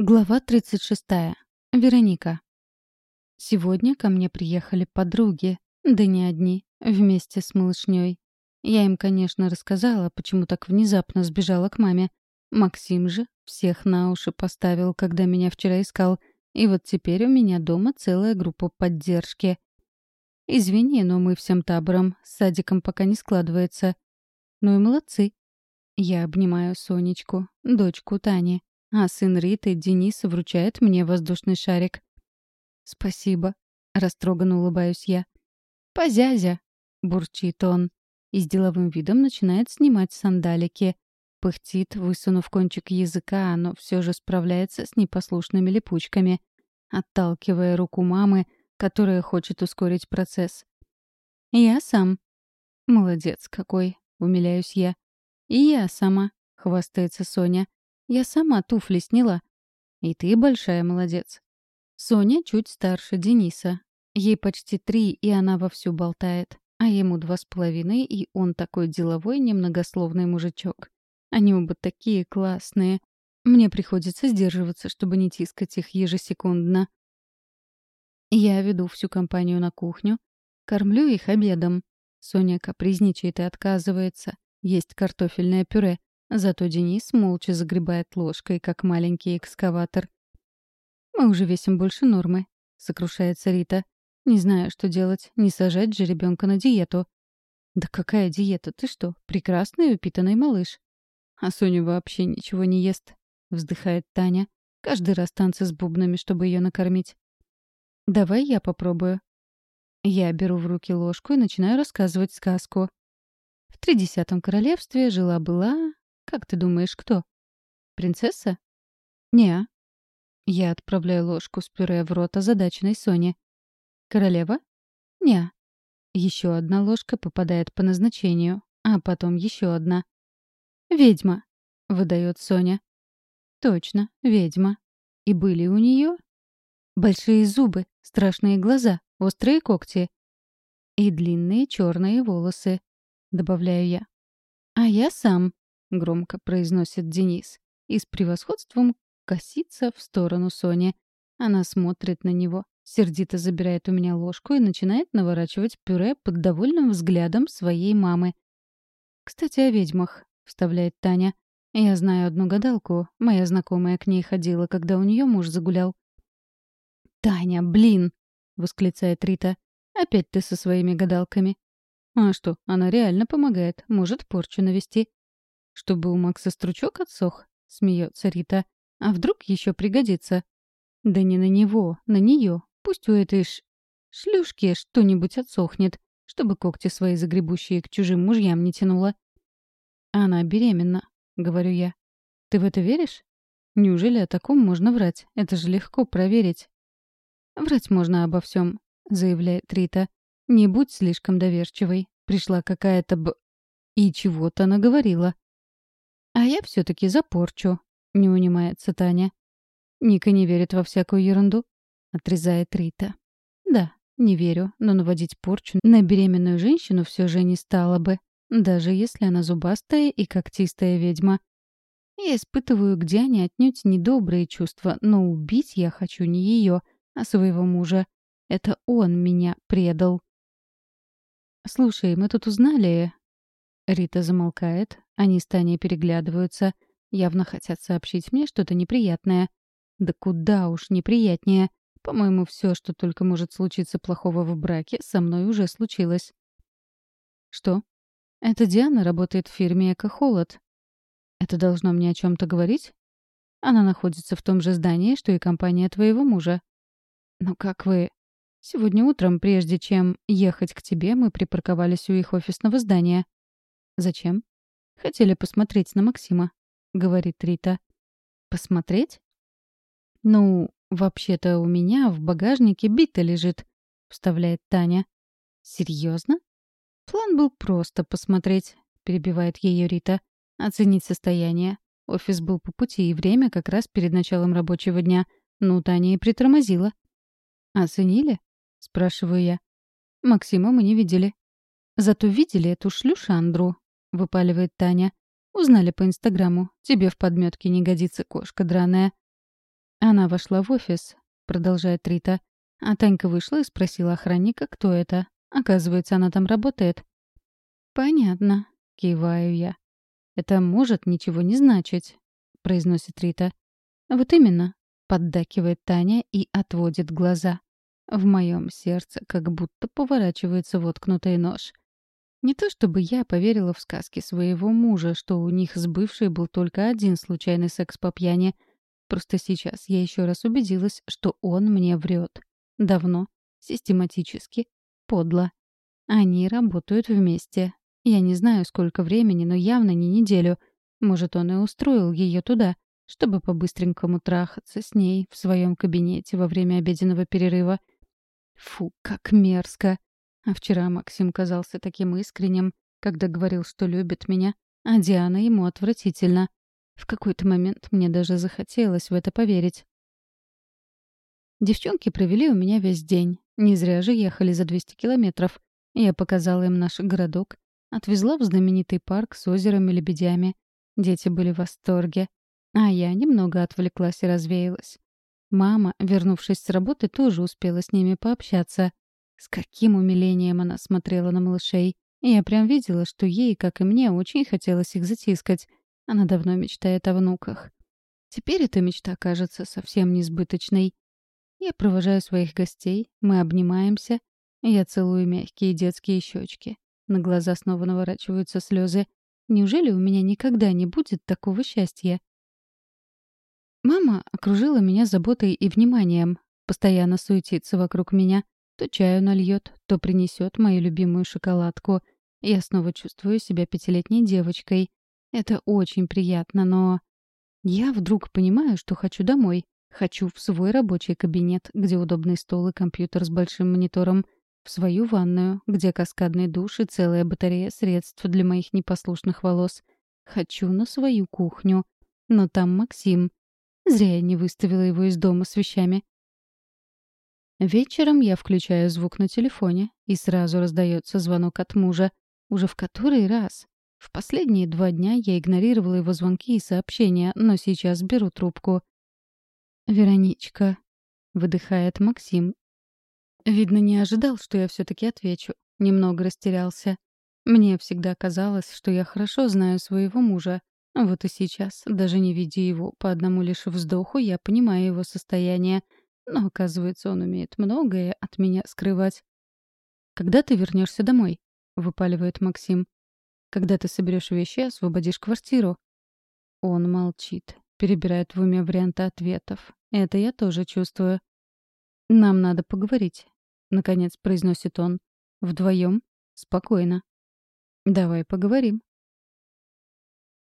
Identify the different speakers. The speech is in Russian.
Speaker 1: Глава 36. Вероника. Сегодня ко мне приехали подруги, да не одни, вместе с малышней. Я им, конечно, рассказала, почему так внезапно сбежала к маме. Максим же всех на уши поставил, когда меня вчера искал, и вот теперь у меня дома целая группа поддержки. Извини, но мы всем табором, с садиком пока не складывается. Ну и молодцы. Я обнимаю Сонечку, дочку Тани. А сын Риты, Денис, вручает мне воздушный шарик. «Спасибо», — растроганно улыбаюсь я. «Позязя», — бурчит он. И с деловым видом начинает снимать сандалики. Пыхтит, высунув кончик языка, но все же справляется с непослушными липучками, отталкивая руку мамы, которая хочет ускорить процесс. «Я сам». «Молодец какой», — умиляюсь я. «И я сама», — хвастается Соня. Я сама туфли сняла. И ты большая молодец. Соня чуть старше Дениса. Ей почти три, и она вовсю болтает. А ему два с половиной, и он такой деловой, немногословный мужичок. Они оба такие классные. Мне приходится сдерживаться, чтобы не тискать их ежесекундно. Я веду всю компанию на кухню, кормлю их обедом. Соня капризничает и отказывается. Есть картофельное пюре. Зато Денис молча загребает ложкой, как маленький экскаватор. «Мы уже весим больше нормы», — сокрушается Рита. «Не знаю, что делать. Не сажать же ребенка на диету». «Да какая диета? Ты что, прекрасный упитанный малыш?» «А Соня вообще ничего не ест», — вздыхает Таня. «Каждый раз танцы с бубнами, чтобы ее накормить». «Давай я попробую». Я беру в руки ложку и начинаю рассказывать сказку. В тридесятом королевстве жила-была как ты думаешь, кто? Принцесса? Не. Я отправляю ложку с пюре в рот озадаченной Соне. Королева? Не. Еще одна ложка попадает по назначению, а потом еще одна. Ведьма, выдает Соня. Точно, ведьма. И были у нее большие зубы, страшные глаза, острые когти и длинные черные волосы, добавляю я. А я сам, — громко произносит Денис. И с превосходством косится в сторону Сони. Она смотрит на него, сердито забирает у меня ложку и начинает наворачивать пюре под довольным взглядом своей мамы. «Кстати, о ведьмах», — вставляет Таня. «Я знаю одну гадалку. Моя знакомая к ней ходила, когда у нее муж загулял». «Таня, блин!» — восклицает Рита. «Опять ты со своими гадалками». «А что, она реально помогает. Может порчу навести». Чтобы у Макса стручок отсох? Смеется Рита. А вдруг еще пригодится? Да не на него, на нее. Пусть у этой ш... шлюшки что-нибудь отсохнет, чтобы когти свои загребущие к чужим мужьям не тянула. Она беременна, говорю я. Ты в это веришь? Неужели о таком можно врать? Это же легко проверить. Врать можно обо всем, заявляет Рита. Не будь слишком доверчивой. Пришла какая-то б... И чего-то она говорила. «А я все-таки запорчу», — не унимается Таня. «Ника не верит во всякую ерунду», — отрезает Рита. «Да, не верю, но наводить порчу на беременную женщину все же не стало бы, даже если она зубастая и когтистая ведьма. Я испытываю к Диане отнюдь недобрые чувства, но убить я хочу не ее, а своего мужа. Это он меня предал. «Слушай, мы тут узнали...» Рита замолкает, они с Таней переглядываются, явно хотят сообщить мне что-то неприятное. Да куда уж неприятнее. По-моему, все, что только может случиться плохого в браке, со мной уже случилось. Что? Это Диана работает в фирме «Экохолод». Это должно мне о чем-то говорить? Она находится в том же здании, что и компания твоего мужа. Но как вы... Сегодня утром, прежде чем ехать к тебе, мы припарковались у их офисного здания. Зачем? Хотели посмотреть на Максима, говорит Рита. Посмотреть? Ну, вообще-то у меня в багажнике бита лежит, вставляет Таня. Серьезно? План был просто посмотреть, перебивает ее Рита. Оценить состояние. Офис был по пути, и время как раз перед началом рабочего дня. Ну, Таня и притормозила. «Оценили?» — спрашиваю я. Максима мы не видели. Зато видели эту шлюшандру, — выпаливает Таня. «Узнали по Инстаграму. Тебе в подметке не годится кошка драная». Она вошла в офис, продолжает Рита. А Танька вышла и спросила охранника, кто это. Оказывается, она там работает. «Понятно», — киваю я. «Это может ничего не значить», — произносит Рита. «Вот именно», — поддакивает Таня и отводит глаза. В моем сердце как будто поворачивается воткнутый нож. Не то чтобы я поверила в сказки своего мужа, что у них с бывшей был только один случайный секс по пьяни. Просто сейчас я еще раз убедилась, что он мне врет. Давно, систематически, подло. Они работают вместе. Я не знаю, сколько времени, но явно не неделю. Может, он и устроил ее туда, чтобы по-быстренькому трахаться с ней в своем кабинете во время обеденного перерыва. Фу, как мерзко. А вчера Максим казался таким искренним, когда говорил, что любит меня, а Диана ему отвратительно. В какой-то момент мне даже захотелось в это поверить. Девчонки провели у меня весь день. Не зря же ехали за 200 километров. Я показала им наш городок, отвезла в знаменитый парк с озером и лебедями. Дети были в восторге. А я немного отвлеклась и развеялась. Мама, вернувшись с работы, тоже успела с ними пообщаться. С каким умилением она смотрела на малышей. Я прям видела, что ей, как и мне, очень хотелось их затискать. Она давно мечтает о внуках. Теперь эта мечта кажется совсем несбыточной. Я провожаю своих гостей, мы обнимаемся. Я целую мягкие детские щечки. На глаза снова наворачиваются слезы. Неужели у меня никогда не будет такого счастья? Мама окружила меня заботой и вниманием, постоянно суетится вокруг меня — то чаю нальет, то принесет мою любимую шоколадку. Я снова чувствую себя пятилетней девочкой. Это очень приятно, но... Я вдруг понимаю, что хочу домой. Хочу в свой рабочий кабинет, где удобный стол и компьютер с большим монитором. В свою ванную, где каскадный душ и целая батарея средств для моих непослушных волос. Хочу на свою кухню. Но там Максим. Зря я не выставила его из дома с вещами. Вечером я включаю звук на телефоне, и сразу раздается звонок от мужа. Уже в который раз? В последние два дня я игнорировала его звонки и сообщения, но сейчас беру трубку. «Вероничка», — выдыхает Максим. Видно, не ожидал, что я все-таки отвечу. Немного растерялся. Мне всегда казалось, что я хорошо знаю своего мужа. Вот и сейчас, даже не видя его по одному лишь вздоху, я понимаю его состояние — но, оказывается, он умеет многое от меня скрывать. «Когда ты вернешься домой?» — выпаливает Максим. «Когда ты соберешь вещи и освободишь квартиру?» Он молчит, перебирает в уме варианты ответов. Это я тоже чувствую. «Нам надо поговорить», — наконец произносит он. «Вдвоем? Спокойно». «Давай поговорим»,